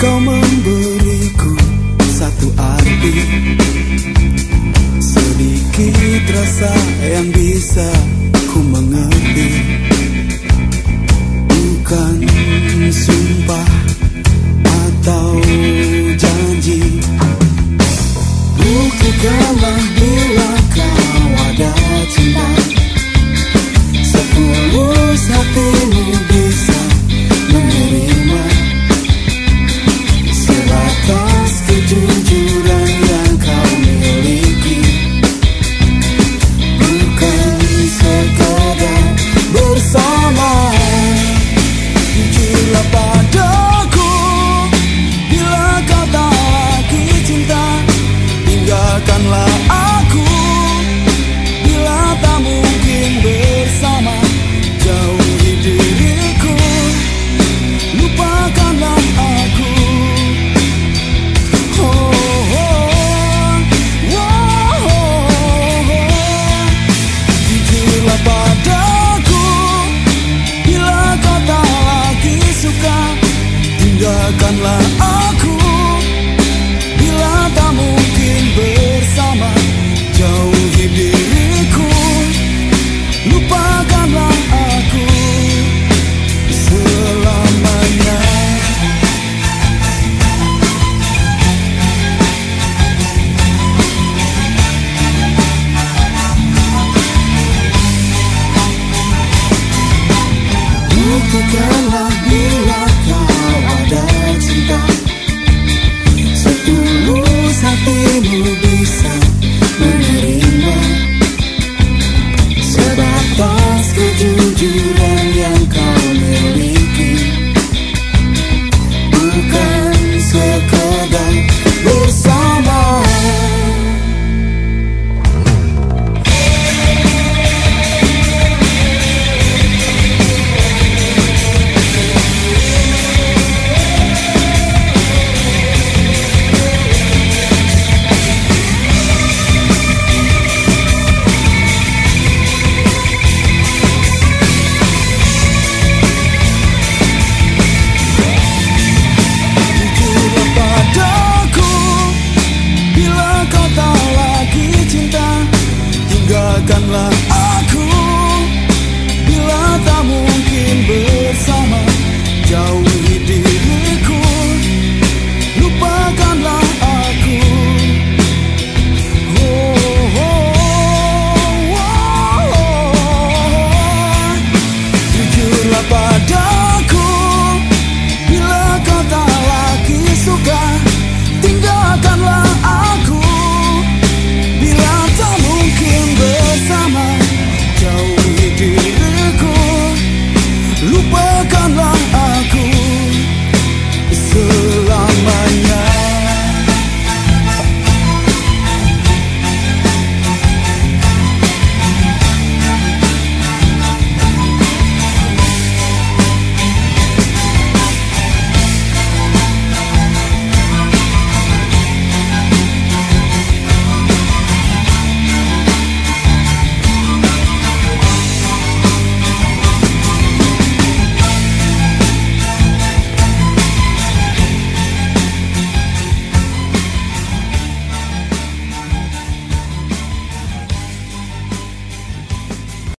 kau memberiku satu arti. Sedikit rasa yang bisa